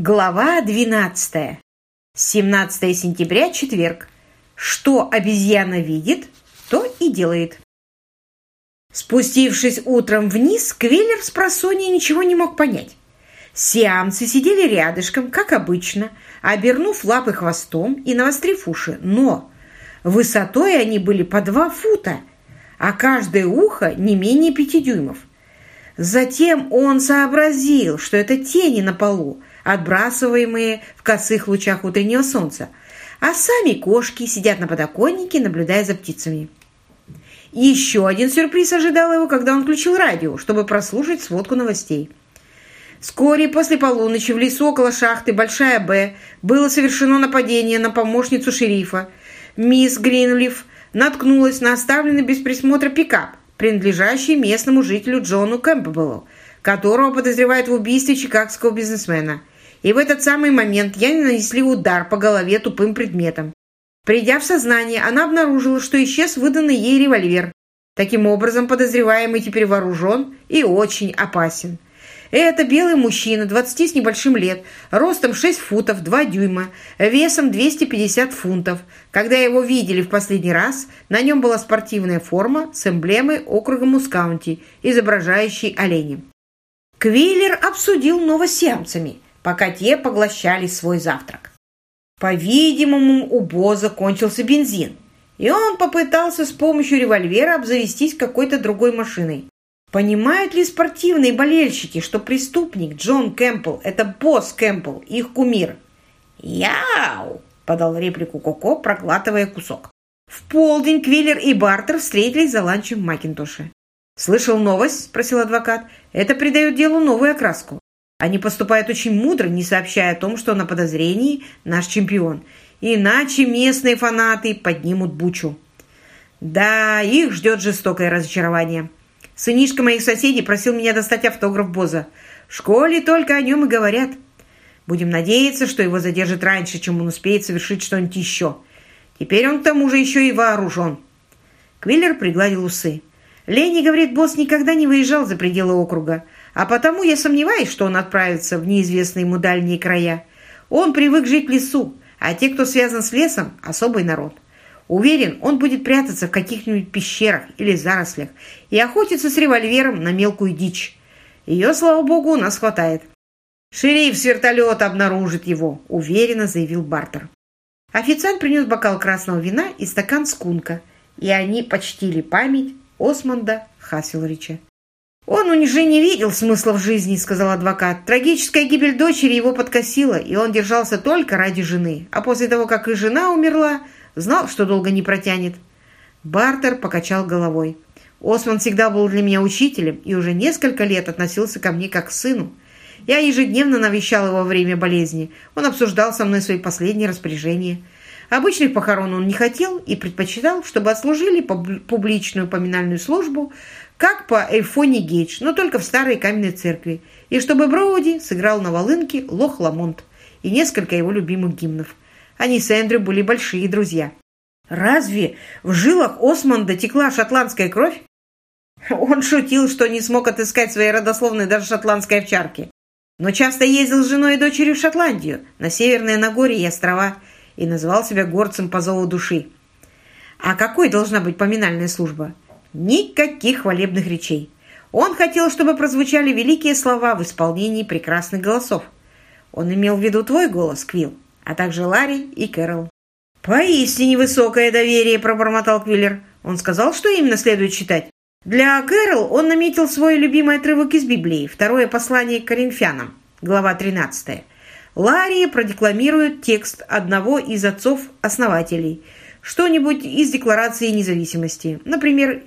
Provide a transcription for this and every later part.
Глава 12. 17 сентября, четверг. Что обезьяна видит, то и делает. Спустившись утром вниз, Квиллер с просонья ничего не мог понять. Сиамцы сидели рядышком, как обычно, обернув лапы хвостом и навострив уши, но высотой они были по два фута, а каждое ухо не менее пяти дюймов. Затем он сообразил, что это тени на полу, отбрасываемые в косых лучах утреннего солнца, а сами кошки сидят на подоконнике, наблюдая за птицами. Еще один сюрприз ожидал его, когда он включил радио, чтобы прослушать сводку новостей. Вскоре после полуночи в лесу около шахты Большая Б было совершено нападение на помощницу шерифа. Мисс Гринлиф наткнулась на оставленный без присмотра пикап, принадлежащий местному жителю Джону Кэмпбеллу, которого подозревают в убийстве чикагского бизнесмена – и в этот самый момент я нанесли удар по голове тупым предметом. Придя в сознание, она обнаружила, что исчез выданный ей револьвер. Таким образом, подозреваемый теперь вооружен и очень опасен. Это белый мужчина, 20 с небольшим лет, ростом 6 футов 2 дюйма, весом 250 фунтов. Когда его видели в последний раз, на нем была спортивная форма с эмблемой округа Мускаунти, изображающей оленя. Квиллер обсудил новосемцами – пока те поглощали свой завтрак. По-видимому, у Боза кончился бензин, и он попытался с помощью револьвера обзавестись какой-то другой машиной. Понимают ли спортивные болельщики, что преступник Джон Кэмпбелл – это босс Кэмпбелл, их кумир? «Яу!» – подал реплику Коко, проглатывая кусок. В полдень Квиллер и Бартер встретились за ланчем в Макинтоше. «Слышал новость?» – спросил адвокат. «Это придает делу новую окраску. Они поступают очень мудро, не сообщая о том, что на подозрении наш чемпион. Иначе местные фанаты поднимут бучу. Да, их ждет жестокое разочарование. Сынишка моих соседей просил меня достать автограф Боза. В школе только о нем и говорят. Будем надеяться, что его задержат раньше, чем он успеет совершить что-нибудь еще. Теперь он к тому же еще и вооружен. Квиллер пригладил усы. Ленни говорит, босс никогда не выезжал за пределы округа. А потому я сомневаюсь, что он отправится в неизвестные ему дальние края. Он привык жить в лесу, а те, кто связан с лесом, особый народ. Уверен, он будет прятаться в каких-нибудь пещерах или зарослях и охотиться с револьвером на мелкую дичь. Ее, слава богу, у нас хватает. «Шериф с вертолета обнаружит его», — уверенно заявил Бартер. Официант принес бокал красного вина и стакан скунка, и они почтили память Осмонда Хасселрича. «Он уже не видел смысла в жизни», — сказал адвокат. «Трагическая гибель дочери его подкосила, и он держался только ради жены. А после того, как и жена умерла, знал, что долго не протянет». Бартер покачал головой. «Осман всегда был для меня учителем и уже несколько лет относился ко мне как к сыну. Я ежедневно навещал его во время болезни. Он обсуждал со мной свои последние распоряжения». Обычных похорон он не хотел и предпочитал, чтобы отслужили публичную поминальную службу как по Эйфоне Гейдж, но только в старой каменной церкви, и чтобы Броуди сыграл на волынке «Лох Ламонт» и несколько его любимых гимнов. Они с Эндрю были большие друзья. Разве в жилах Осмонда текла шотландская кровь? Он шутил, что не смог отыскать своей родословной даже шотландской овчарки. Но часто ездил с женой и дочерью в Шотландию, на Северное Нагорье и острова, и называл себя горцем по зову души. А какой должна быть поминальная служба? Никаких хвалебных речей. Он хотел, чтобы прозвучали великие слова в исполнении прекрасных голосов. Он имел в виду твой голос, Квилл, а также Ларри и Кэрол. «Поистине высокое доверие», — пробормотал Квиллер. Он сказал, что именно следует читать. Для Кэрол он наметил свой любимый отрывок из Библии, второе послание к Коринфянам, глава 13. Ларри продекламирует текст одного из отцов-основателей, что-нибудь из Декларации независимости, например,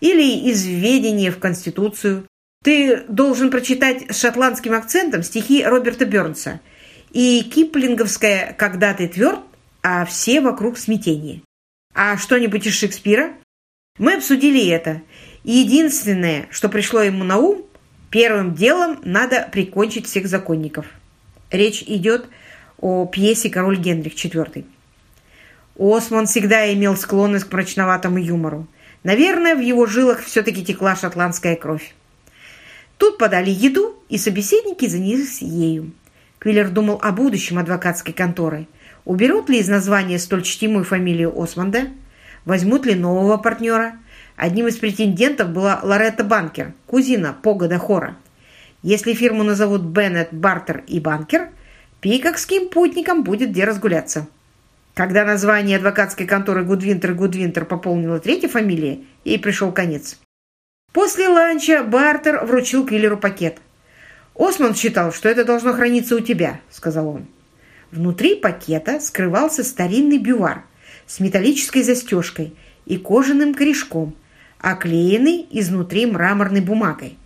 или из введения в Конституцию. Ты должен прочитать с шотландским акцентом стихи Роберта Бернса и киплинговская «Когда ты тверд, а все вокруг смятение». А что-нибудь из Шекспира? Мы обсудили это. единственное, что пришло ему на ум, первым делом надо прикончить всех законников. Речь идет о пьесе «Король Генрих IV». Осман всегда имел склонность к мрачноватому юмору. Наверное, в его жилах все-таки текла шотландская кровь. Тут подали еду, и собеседники занялись ею. Квиллер думал о будущем адвокатской конторы. Уберут ли из названия столь чтимую фамилию Осмонда? Возьмут ли нового партнера? Одним из претендентов была Лоретта Банкер, кузина Погода Хора. Если фирму назовут Беннет, Бартер и Банкер, пикокским путникам будет где разгуляться. Когда название адвокатской конторы Гудвинтер Гудвинтер пополнила третья фамилия, ей пришел конец. После ланча Бартер вручил Квиллеру пакет. «Осман считал, что это должно храниться у тебя», — сказал он. Внутри пакета скрывался старинный бювар с металлической застежкой и кожаным корешком, оклеенный изнутри мраморной бумагой.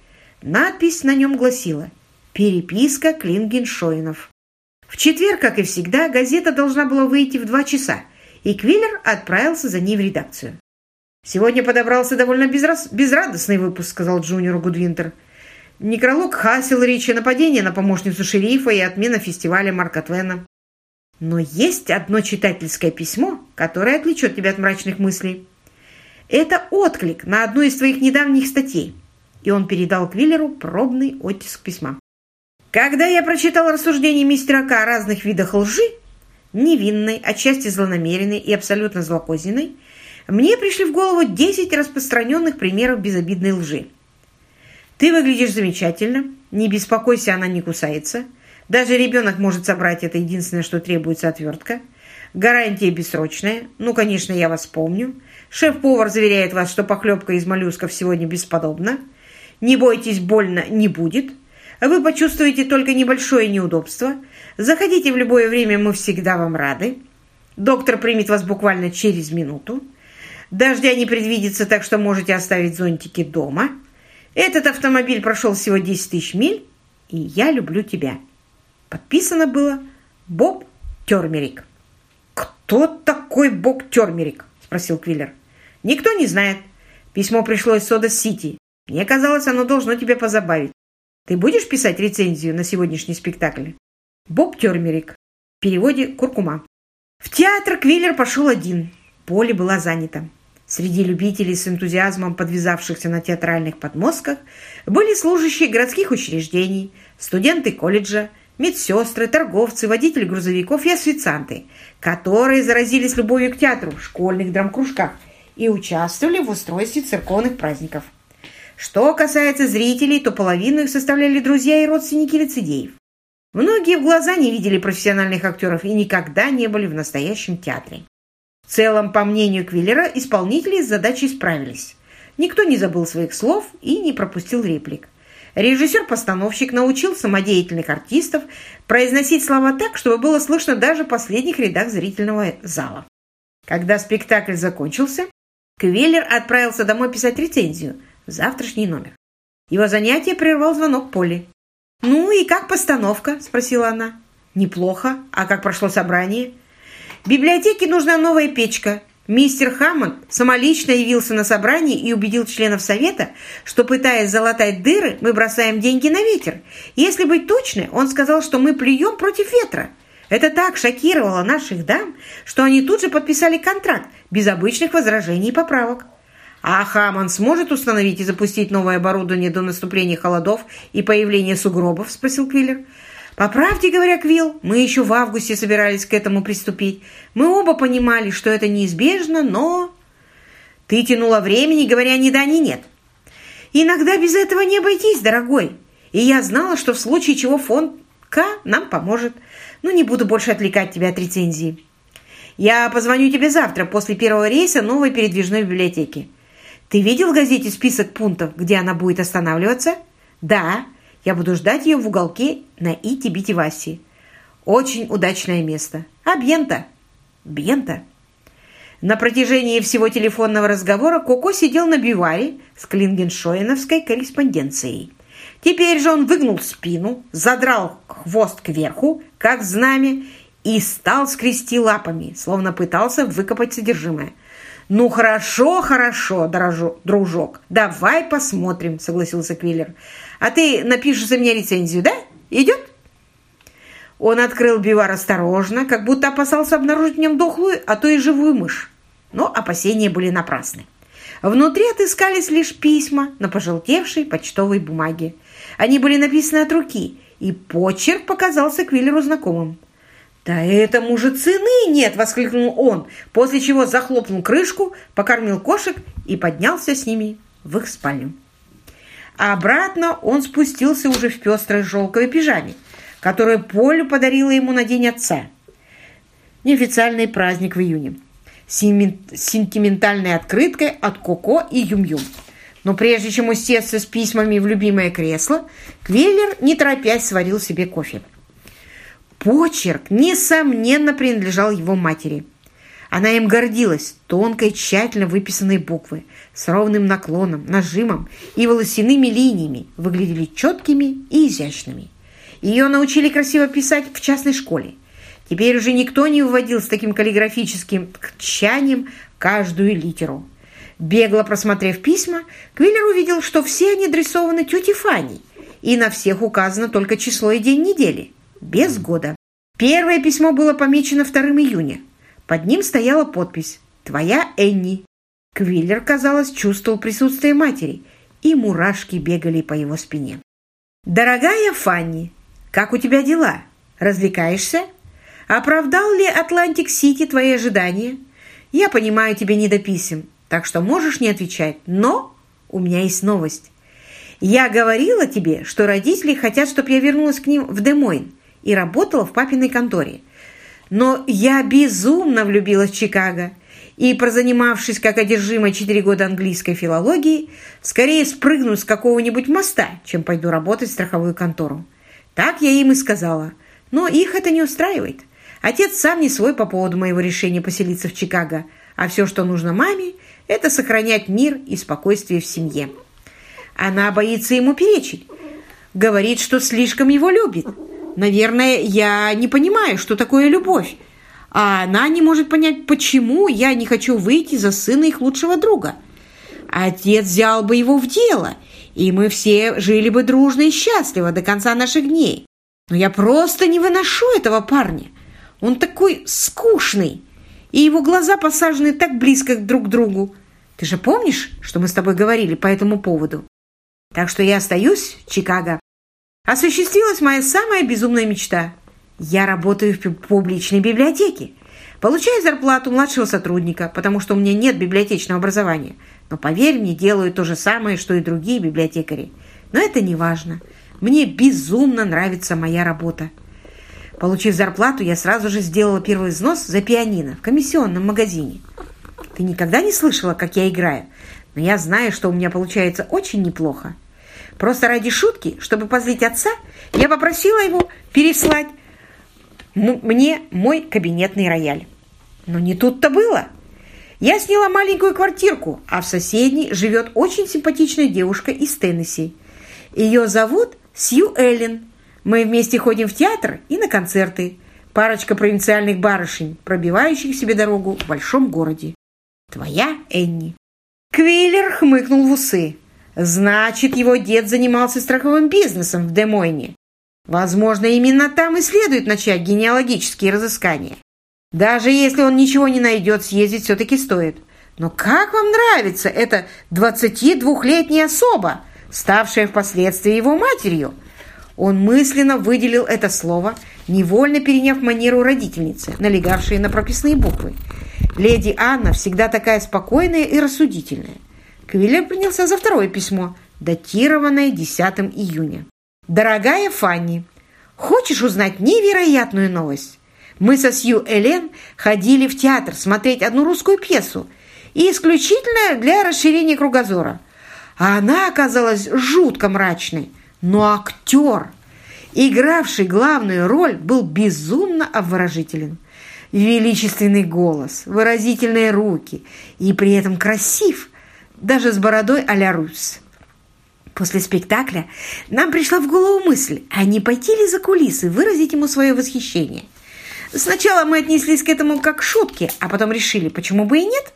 Надпись на нем гласила «Переписка Клингеншоинов». В четверг, как и всегда, газета должна была выйти в два часа, и Квиллер отправился за ней в редакцию. «Сегодня подобрался довольно безрас... безрадостный выпуск», — сказал Джуниору Гудвинтер. «Некролог Хасел речи, нападение на помощницу шерифа и отмена фестиваля Марка Твена». «Но есть одно читательское письмо, которое отвлечет тебя от мрачных мыслей». Это отклик на одну из твоих недавних статей. И он передал Квиллеру пробный оттиск письма. Когда я прочитал рассуждения мистера К о разных видах лжи, невинной, отчасти злонамеренной и абсолютно злокозненной, мне пришли в голову 10 распространенных примеров безобидной лжи. Ты выглядишь замечательно, не беспокойся, она не кусается. Даже ребенок может собрать это единственное, что требуется отвертка. Гарантия бессрочная. Ну, конечно, я вас помню. Шеф-повар заверяет вас, что похлебка из моллюсков сегодня бесподобна. Не бойтесь, больно не будет. Вы почувствуете только небольшое неудобство. Заходите в любое время, мы всегда вам рады. Доктор примет вас буквально через минуту. Дождя не предвидится, так что можете оставить зонтики дома. Этот автомобиль прошел всего 10 тысяч миль, и я люблю тебя. Подписано было Боб Термерик. «Кто такой Боб Термерик?» – спросил Квиллер. Никто не знает. Письмо пришло из Сода-Сити. Мне казалось, оно должно тебя позабавить. Ты будешь писать рецензию на сегодняшний спектакль? Боб Термерик. В переводе «Куркума». В театр Квиллер пошел один. Поле была занята. Среди любителей с энтузиазмом подвязавшихся на театральных подмостках были служащие городских учреждений, студенты колледжа, медсестры, торговцы, водители грузовиков и официанты, которые заразились любовью к театру в школьных драмкружках – и участвовали в устройстве церковных праздников. Что касается зрителей, то половину их составляли друзья и родственники лицедеев. Многие в глаза не видели профессиональных актеров и никогда не были в настоящем театре. В целом, по мнению Квиллера, исполнители с задачей справились. Никто не забыл своих слов и не пропустил реплик. Режиссер-постановщик научил самодеятельных артистов произносить слова так, чтобы было слышно даже в последних рядах зрительного зала. Когда спектакль закончился, Квеллер отправился домой писать рецензию в завтрашний номер. Его занятие прервал звонок Поли. «Ну и как постановка?» – спросила она. «Неплохо. А как прошло собрание?» «Библиотеке нужна новая печка. Мистер Хаммонд самолично явился на собрание и убедил членов совета, что, пытаясь залатать дыры, мы бросаем деньги на ветер. Если быть точной, он сказал, что мы плюем против ветра. Это так шокировало наших дам, что они тут же подписали контракт без обычных возражений и поправок. А Хаман сможет установить и запустить новое оборудование до наступления холодов и появления сугробов? Спросил Квиллер. По правде говоря, Квилл, мы еще в августе собирались к этому приступить. Мы оба понимали, что это неизбежно, но... Ты тянула времени, говоря ни да, ни нет. Иногда без этого не обойтись, дорогой. И я знала, что в случае чего фонд К нам поможет. Ну, не буду больше отвлекать тебя от рецензии. Я позвоню тебе завтра после первого рейса новой передвижной библиотеки. Ты видел в газете список пунктов, где она будет останавливаться? Да, я буду ждать ее в уголке на Ити-Бити-Васи. Очень удачное место. А Бьента? Бьента. На протяжении всего телефонного разговора Коко сидел на биваре с клингеншоиновской корреспонденцией. Теперь же он выгнул спину, задрал хвост кверху, как знамя, и стал скрести лапами, словно пытался выкопать содержимое. «Ну хорошо, хорошо, дорожу, дружок, давай посмотрим», — согласился Квиллер. «А ты напишешь за меня рецензию, да? Идет?» Он открыл бивар осторожно, как будто опасался обнаружить в нем дохлую, а то и живую мышь. Но опасения были напрасны. Внутри отыскались лишь письма на пожелтевшей почтовой бумаге. Они были написаны от руки и почерк показался Квиллеру знакомым. «Да этому же цены нет!» – воскликнул он, после чего захлопнул крышку, покормил кошек и поднялся с ними в их спальню. А обратно он спустился уже в пестрой шелковой пижаме, которую Полю подарила ему на День Отца. Неофициальный праздник в июне. С сентиментальной открыткой от Коко и Юм-Юм. Но прежде чем усесться с письмами в любимое кресло, Квеллер, не торопясь, сварил себе кофе. Почерк, несомненно, принадлежал его матери. Она им гордилась, тонкой, тщательно выписанной буквы, с ровным наклоном, нажимом и волосяными линиями, выглядели четкими и изящными. Ее научили красиво писать в частной школе. Теперь уже никто не выводил с таким каллиграфическим тщанием каждую литеру. Бегло просмотрев письма, Квиллер увидел, что все они адресованы тете Фанни, и на всех указано только число и день недели, без года. Первое письмо было помечено 2 июня. Под ним стояла подпись «Твоя Энни». Квиллер, казалось, чувствовал присутствие матери, и мурашки бегали по его спине. «Дорогая Фанни, как у тебя дела? Развлекаешься? Оправдал ли Атлантик-Сити твои ожидания? Я понимаю, тебе не до писем, так что можешь не отвечать. Но у меня есть новость. Я говорила тебе, что родители хотят, чтобы я вернулась к ним в Демойн и работала в папиной конторе. Но я безумно влюбилась в Чикаго и, прозанимавшись как одержимой четыре года английской филологии, скорее спрыгну с какого-нибудь моста, чем пойду работать в страховую контору. Так я им и сказала. Но их это не устраивает. Отец сам не свой по поводу моего решения поселиться в Чикаго, а все, что нужно маме, это сохранять мир и спокойствие в семье. Она боится ему перечить. Говорит, что слишком его любит. Наверное, я не понимаю, что такое любовь. А она не может понять, почему я не хочу выйти за сына их лучшего друга. Отец взял бы его в дело, и мы все жили бы дружно и счастливо до конца наших дней. Но я просто не выношу этого парня. Он такой скучный и его глаза посажены так близко друг к другу. Ты же помнишь, что мы с тобой говорили по этому поводу? Так что я остаюсь в Чикаго. Осуществилась моя самая безумная мечта. Я работаю в публичной библиотеке. Получаю зарплату младшего сотрудника, потому что у меня нет библиотечного образования. Но, поверь мне, делаю то же самое, что и другие библиотекари. Но это не важно. Мне безумно нравится моя работа. Получив зарплату, я сразу же сделала первый взнос за пианино в комиссионном магазине. Ты никогда не слышала, как я играю, но я знаю, что у меня получается очень неплохо. Просто ради шутки, чтобы позлить отца, я попросила его переслать мне мой кабинетный рояль. Но не тут-то было. Я сняла маленькую квартирку, а в соседней живет очень симпатичная девушка из Теннесси. Ее зовут Сью Эллен. Мы вместе ходим в театр и на концерты. Парочка провинциальных барышень, пробивающих себе дорогу в большом городе. Твоя Энни. Квиллер хмыкнул в усы. Значит, его дед занимался страховым бизнесом в Демойне. Возможно, именно там и следует начать генеалогические разыскания. Даже если он ничего не найдет, съездить все-таки стоит. Но как вам нравится эта 22-летняя особа, ставшая впоследствии его матерью? Он мысленно выделил это слово, невольно переняв манеру родительницы, налегавшей на прописные буквы. Леди Анна всегда такая спокойная и рассудительная. Квиллер принялся за второе письмо, датированное 10 июня. «Дорогая Фанни, хочешь узнать невероятную новость? Мы со Сью Элен ходили в театр смотреть одну русскую пьесу, и исключительно для расширения кругозора. А она оказалась жутко мрачной. Но актер, игравший главную роль, был безумно обворожителен. Величественный голос, выразительные руки и при этом красив, даже с бородой а-ля Русь. После спектакля нам пришла в голову мысль, а не пойти ли за кулисы выразить ему свое восхищение. Сначала мы отнеслись к этому как к шутке, а потом решили, почему бы и нет.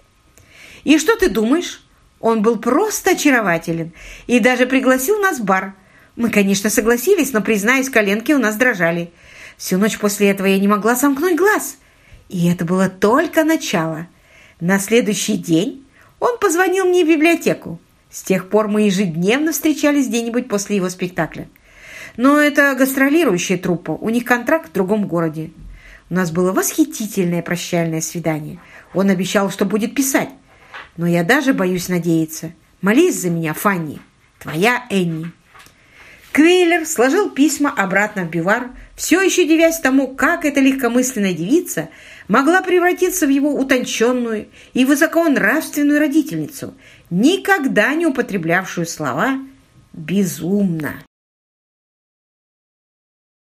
И что ты думаешь? Он был просто очарователен и даже пригласил нас в бар – мы, конечно, согласились, но, признаюсь, коленки у нас дрожали. Всю ночь после этого я не могла сомкнуть глаз. И это было только начало. На следующий день он позвонил мне в библиотеку. С тех пор мы ежедневно встречались где-нибудь после его спектакля. но это гастролирующая труппа, у них контракт в другом городе. У нас было восхитительное прощальное свидание. Он обещал, что будет писать. Но я даже боюсь надеяться. Молись за меня, Фанни. Твоя Энни. Квейлер сложил письма обратно в бивар, все еще девясь тому, как эта легкомысленная девица могла превратиться в его утонченную и высоконравственную родительницу, никогда не употреблявшую слова «безумно».